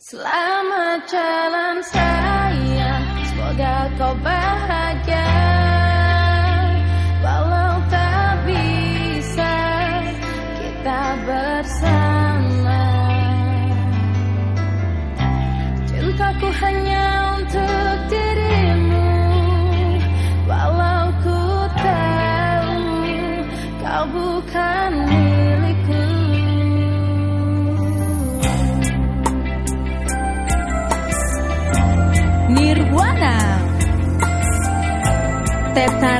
Selamat jalan saya. Vietnam Teta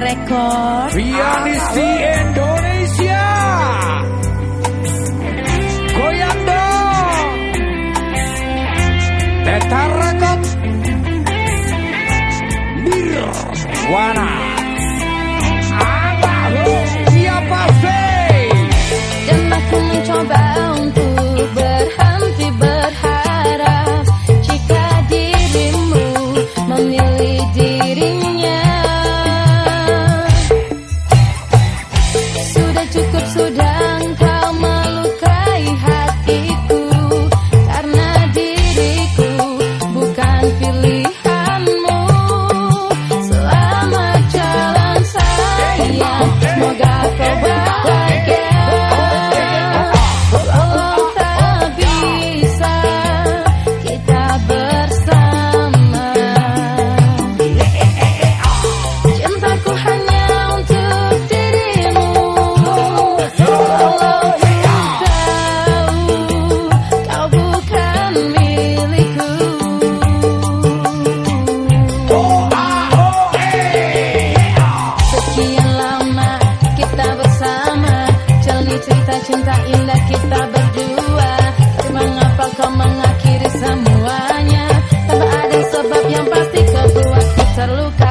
pianis di Indonesia. Goyang dong Teta Mirwana. Birwana rasa cinta indah kita berdua. Mengapa kau mengakhiri semuanya? Tanpa ada sebab yang pasti kau buatku terluka.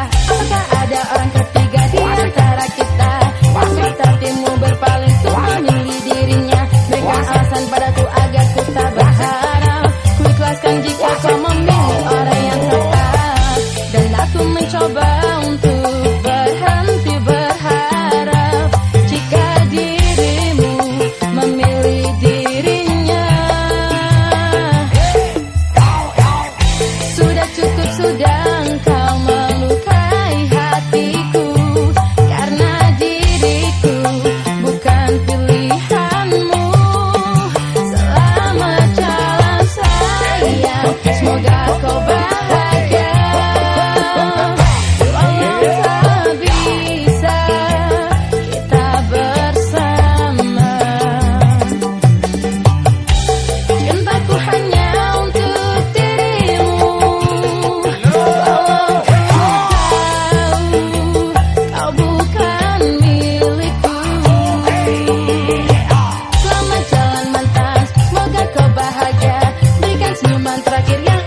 bahagia. Berikan senyuman terakhir yang